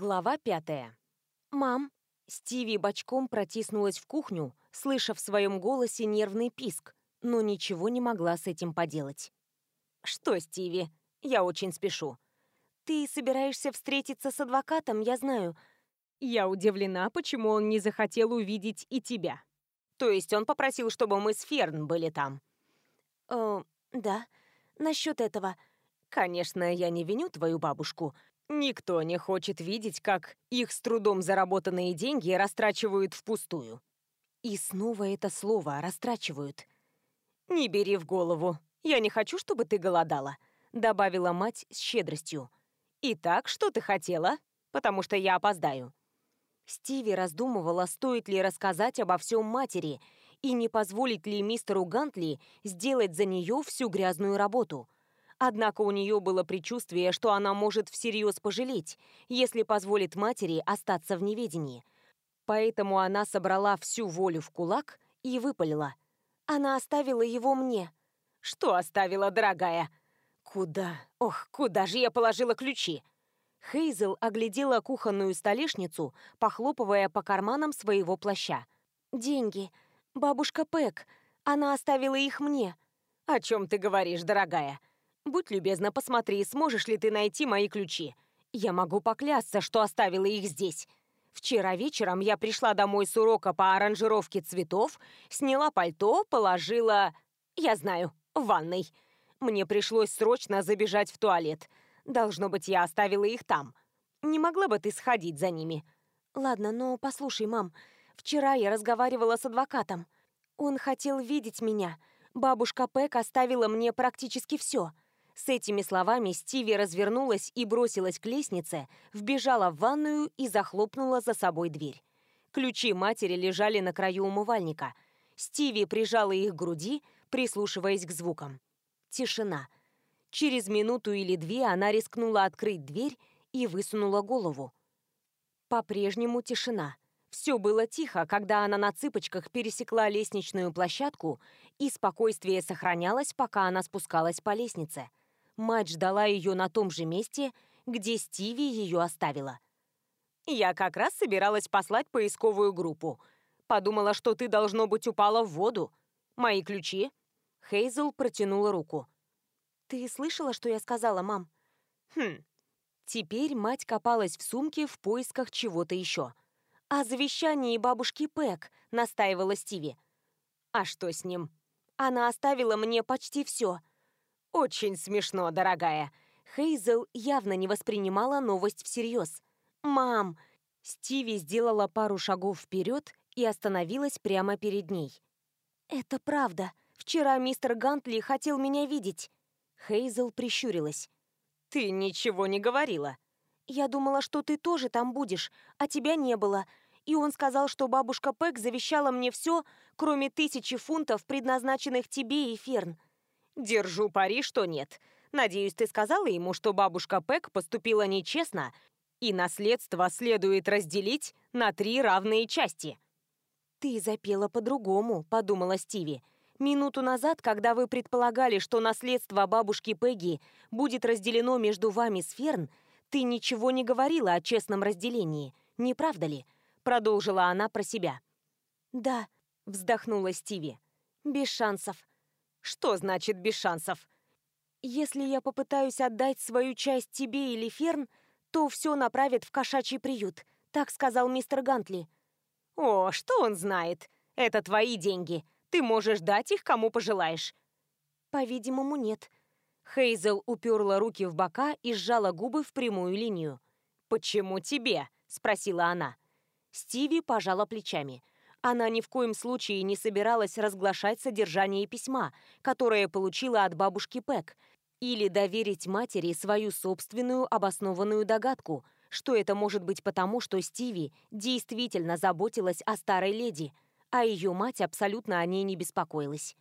Глава пятая. «Мам!» Стиви бочком протиснулась в кухню, слыша в своем голосе нервный писк, но ничего не могла с этим поделать. «Что, Стиви? Я очень спешу. Ты собираешься встретиться с адвокатом, я знаю. Я удивлена, почему он не захотел увидеть и тебя. То есть он попросил, чтобы мы с Ферн были там?» «Э, да. Насчет этого...» «Конечно, я не виню твою бабушку», Никто не хочет видеть, как их с трудом заработанные деньги растрачивают впустую. И снова это слово «растрачивают». «Не бери в голову. Я не хочу, чтобы ты голодала», — добавила мать с щедростью. «Итак, что ты хотела? Потому что я опоздаю». Стиви раздумывала, стоит ли рассказать обо всем матери и не позволить ли мистеру Гантли сделать за нее всю грязную работу — Однако у нее было предчувствие, что она может всерьез пожалеть, если позволит матери остаться в неведении. Поэтому она собрала всю волю в кулак и выпалила. Она оставила его мне. «Что оставила, дорогая?» «Куда? Ох, куда же я положила ключи?» Хейзел оглядела кухонную столешницу, похлопывая по карманам своего плаща. «Деньги. Бабушка Пэк. Она оставила их мне». «О чем ты говоришь, дорогая?» Будь любезна, посмотри, сможешь ли ты найти мои ключи. Я могу поклясться, что оставила их здесь. Вчера вечером я пришла домой с урока по аранжировке цветов, сняла пальто, положила... Я знаю, в ванной. Мне пришлось срочно забежать в туалет. Должно быть, я оставила их там. Не могла бы ты сходить за ними? Ладно, но послушай, мам, вчера я разговаривала с адвокатом. Он хотел видеть меня. Бабушка Пэк оставила мне практически все — с этими словами Стиви развернулась и бросилась к лестнице, вбежала в ванную и захлопнула за собой дверь. Ключи матери лежали на краю умывальника. Стиви прижала их к груди, прислушиваясь к звукам. Тишина. Через минуту или две она рискнула открыть дверь и высунула голову. По-прежнему тишина. Все было тихо, когда она на цыпочках пересекла лестничную площадку, и спокойствие сохранялось, пока она спускалась по лестнице. Мать ждала ее на том же месте, где Стиви ее оставила. «Я как раз собиралась послать поисковую группу. Подумала, что ты, должно быть, упала в воду. Мои ключи?» Хейзел протянула руку. «Ты слышала, что я сказала, мам?» «Хм». Теперь мать копалась в сумке в поисках чего-то еще. «О завещании бабушки Пэк», — настаивала Стиви. «А что с ним?» «Она оставила мне почти все», очень смешно, дорогая. Хейзел явно не воспринимала новость всерьез. «Мам!» Стиви сделала пару шагов вперед и остановилась прямо перед ней. «Это правда. Вчера мистер Гантли хотел меня видеть». Хейзел прищурилась. «Ты ничего не говорила». «Я думала, что ты тоже там будешь, а тебя не было. И он сказал, что бабушка Пэк завещала мне все, кроме тысячи фунтов, предназначенных тебе и Ферн». Держу пари, что нет. Надеюсь, ты сказала ему, что бабушка Пэк поступила нечестно, и наследство следует разделить на три равные части. «Ты запела по-другому», — подумала Стиви. «Минуту назад, когда вы предполагали, что наследство бабушки Пегги будет разделено между вами с Ферн, ты ничего не говорила о честном разделении, не правда ли?» — продолжила она про себя. «Да», — вздохнула Стиви. «Без шансов. Что значит без шансов? Если я попытаюсь отдать свою часть тебе или Ферн, то все направят в кошачий приют, так сказал мистер Гантли. О, что он знает? Это твои деньги. Ты можешь дать их кому пожелаешь. По-видимому, нет. Хейзел уперла руки в бока и сжала губы в прямую линию. «Почему тебе?» – спросила она. Стиви пожала плечами. Она ни в коем случае не собиралась разглашать содержание письма, которое получила от бабушки Пэк, или доверить матери свою собственную обоснованную догадку, что это может быть потому, что Стиви действительно заботилась о старой леди, а ее мать абсолютно о ней не беспокоилась.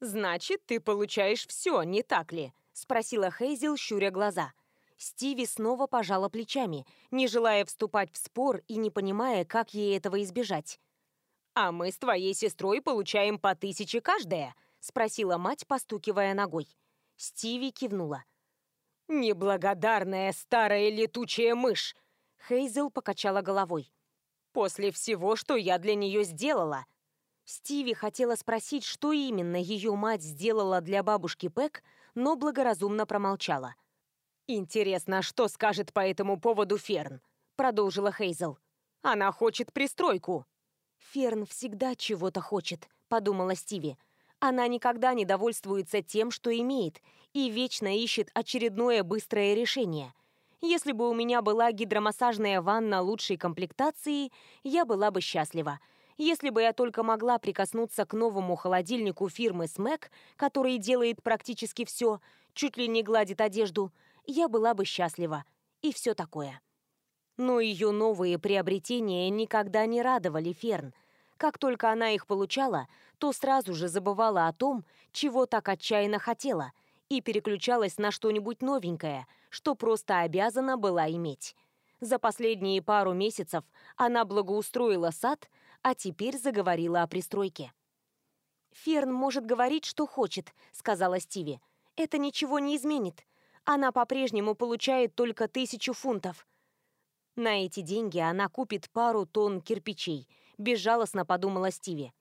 «Значит, ты получаешь все, не так ли?» — спросила Хейзел, щуря глаза. Стиви снова пожала плечами, не желая вступать в спор и не понимая, как ей этого избежать. «А мы с твоей сестрой получаем по тысяче каждая», — спросила мать, постукивая ногой. Стиви кивнула. «Неблагодарная старая летучая мышь!» Хейзел покачала головой. «После всего, что я для нее сделала!» Стиви хотела спросить, что именно ее мать сделала для бабушки Пэк, но благоразумно промолчала. «Интересно, что скажет по этому поводу Ферн?» — продолжила Хейзел. «Она хочет пристройку!» «Ферн всегда чего-то хочет», — подумала Стиви. «Она никогда не довольствуется тем, что имеет, и вечно ищет очередное быстрое решение. Если бы у меня была гидромассажная ванна лучшей комплектации, я была бы счастлива. Если бы я только могла прикоснуться к новому холодильнику фирмы «Смэк», который делает практически все, чуть ли не гладит одежду, я была бы счастлива. И все такое». Ну, Но ее новые приобретения никогда не радовали Ферн. Как только она их получала, то сразу же забывала о том, чего так отчаянно хотела, и переключалась на что-нибудь новенькое, что просто обязана была иметь. За последние пару месяцев она благоустроила сад, а теперь заговорила о пристройке. «Ферн может говорить, что хочет», — сказала Стиви. «Это ничего не изменит. Она по-прежнему получает только тысячу фунтов». На эти деньги она купит пару тонн кирпичей, безжалостно подумала Стиви.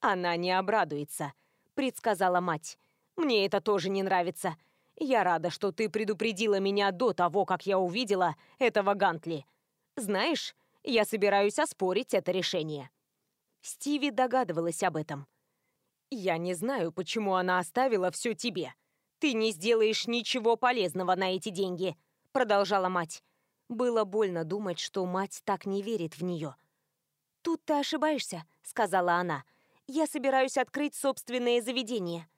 Она не обрадуется, предсказала мать. Мне это тоже не нравится. Я рада, что ты предупредила меня до того, как я увидела этого Гантли. Знаешь, я собираюсь оспорить это решение. Стиви догадывалась об этом. Я не знаю, почему она оставила все тебе. Ты не сделаешь ничего полезного на эти деньги, продолжала мать. Было больно думать, что мать так не верит в нее. «Тут ты ошибаешься», — сказала она. «Я собираюсь открыть собственное заведение».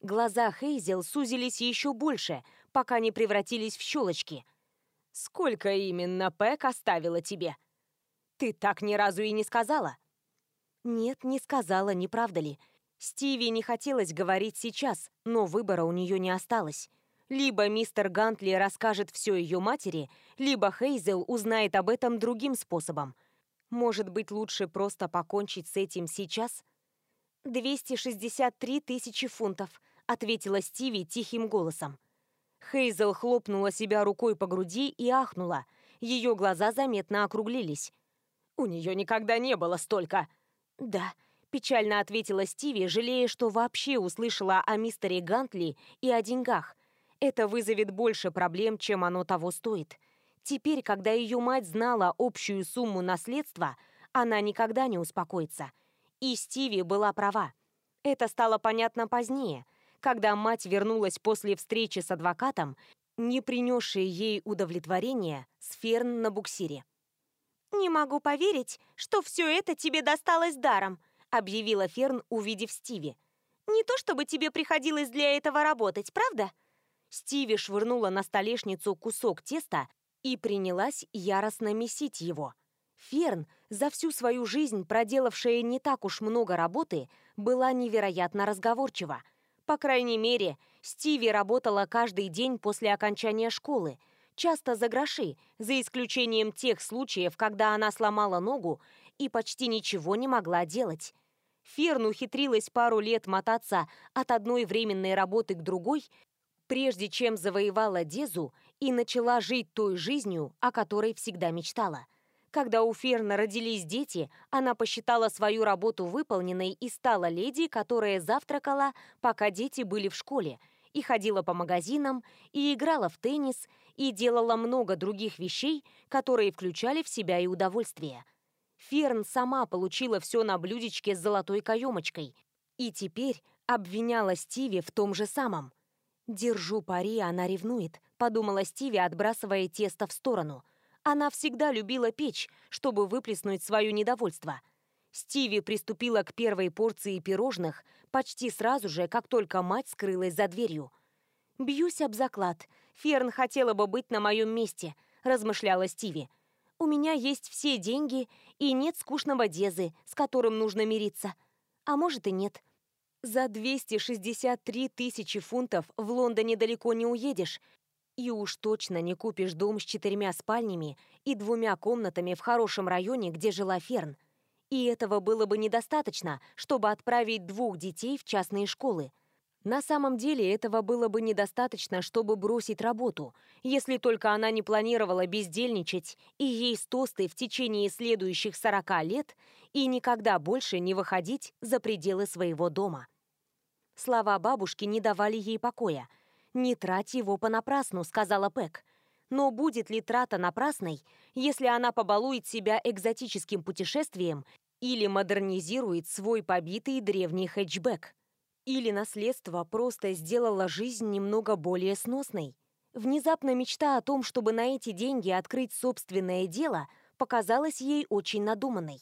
Глаза Хейзел сузились еще больше, пока не превратились в щелочки. «Сколько именно Пэк оставила тебе?» «Ты так ни разу и не сказала?» «Нет, не сказала, не правда ли?» Стиви не хотелось говорить сейчас, но выбора у нее не осталось. Либо мистер Гантли расскажет все ее матери, либо Хейзел узнает об этом другим способом. Может быть, лучше просто покончить с этим сейчас? 263 тысячи фунтов, ответила Стиви тихим голосом. Хейзел хлопнула себя рукой по груди и ахнула. Ее глаза заметно округлились. «У нее никогда не было столько!» «Да», — печально ответила Стиви, жалея, что вообще услышала о мистере Гантли и о деньгах — это вызовет больше проблем, чем оно того стоит. Теперь, когда ее мать знала общую сумму наследства, она никогда не успокоится. И Стиви была права. Это стало понятно позднее, когда мать вернулась после встречи с адвокатом, не принесшей ей удовлетворения, с Ферн на буксире. «Не могу поверить, что все это тебе досталось даром», объявила Ферн, увидев Стиви. «Не то чтобы тебе приходилось для этого работать, правда?» Стиви швырнула на столешницу кусок теста и принялась яростно месить его. Ферн, за всю свою жизнь проделавшая не так уж много работы, была невероятно разговорчива. По крайней мере, Стиви работала каждый день после окончания школы, часто за гроши, за исключением тех случаев, когда она сломала ногу и почти ничего не могла делать. Ферн ухитрилась пару лет мотаться от одной временной работы к другой прежде чем завоевала Дезу и начала жить той жизнью, о которой всегда мечтала. Когда у Ферна родились дети, она посчитала свою работу выполненной и стала леди, которая завтракала, пока дети были в школе, и ходила по магазинам, и играла в теннис, и делала много других вещей, которые включали в себя и удовольствие. Ферн сама получила все на блюдечке с золотой каемочкой и теперь обвиняла Стиви в том же самом – «Держу пари, она ревнует», — подумала Стиви, отбрасывая тесто в сторону. Она всегда любила печь, чтобы выплеснуть свое недовольство. Стиви приступила к первой порции пирожных почти сразу же, как только мать скрылась за дверью. «Бьюсь об заклад. Ферн хотела бы быть на моем месте», — размышляла Стиви. «У меня есть все деньги и нет скучного Дезы, с которым нужно мириться. А может и нет. За 263 тысячи фунтов в Лондоне далеко не уедешь. И уж точно не купишь дом с четырьмя спальнями и двумя комнатами в хорошем районе, где жила Ферн. И этого было бы недостаточно, чтобы отправить двух детей в частные школы. На самом деле этого было бы недостаточно, чтобы бросить работу, если только она не планировала бездельничать и есть тосты в течение следующих 40 лет и никогда больше не выходить за пределы своего дома. Слова бабушки не давали ей покоя. «Не трать его понапрасну», — сказала Пэк. Но будет ли трата напрасной, если она побалует себя экзотическим путешествием или модернизирует свой побитый древний хэтчбэк? Или наследство просто сделало жизнь немного более сносной? Внезапно мечта о том, чтобы на эти деньги открыть собственное дело, показалась ей очень надуманной.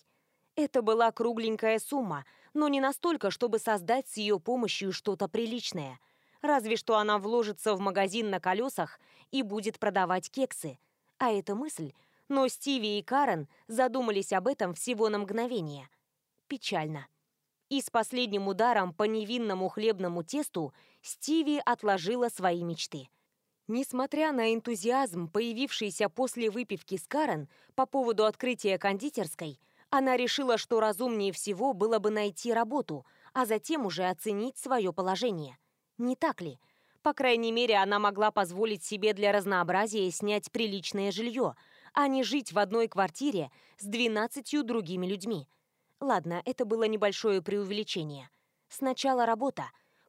Это была кругленькая сумма — но не настолько, чтобы создать с ее помощью что-то приличное. Разве что она вложится в магазин на колесах и будет продавать кексы. А это мысль. Но Стиви и Карен задумались об этом всего на мгновение. Печально. И с последним ударом по невинному хлебному тесту Стиви отложила свои мечты. Несмотря на энтузиазм, появившийся после выпивки с Карен по поводу открытия кондитерской, она решила, что разумнее всего было бы найти работу, а затем уже оценить свое положение. Не так ли? По крайней мере, она могла позволить себе для разнообразия снять приличное жилье, а не жить в одной квартире с 12 другими людьми. Ладно, это было небольшое преувеличение. Сначала работа.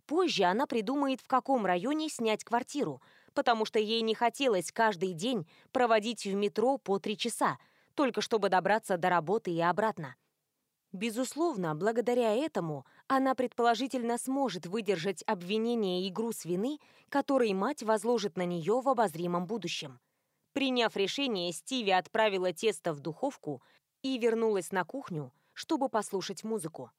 Позже она придумает, в каком районе снять квартиру, потому что ей не хотелось каждый день проводить в метро по три часа – только чтобы добраться до работы и обратно. Безусловно, благодаря этому она предположительно сможет выдержать обвинение и груз вины, который мать возложит на нее в обозримом будущем. Приняв решение, Стиви отправила тесто в духовку и вернулась на кухню, чтобы послушать музыку.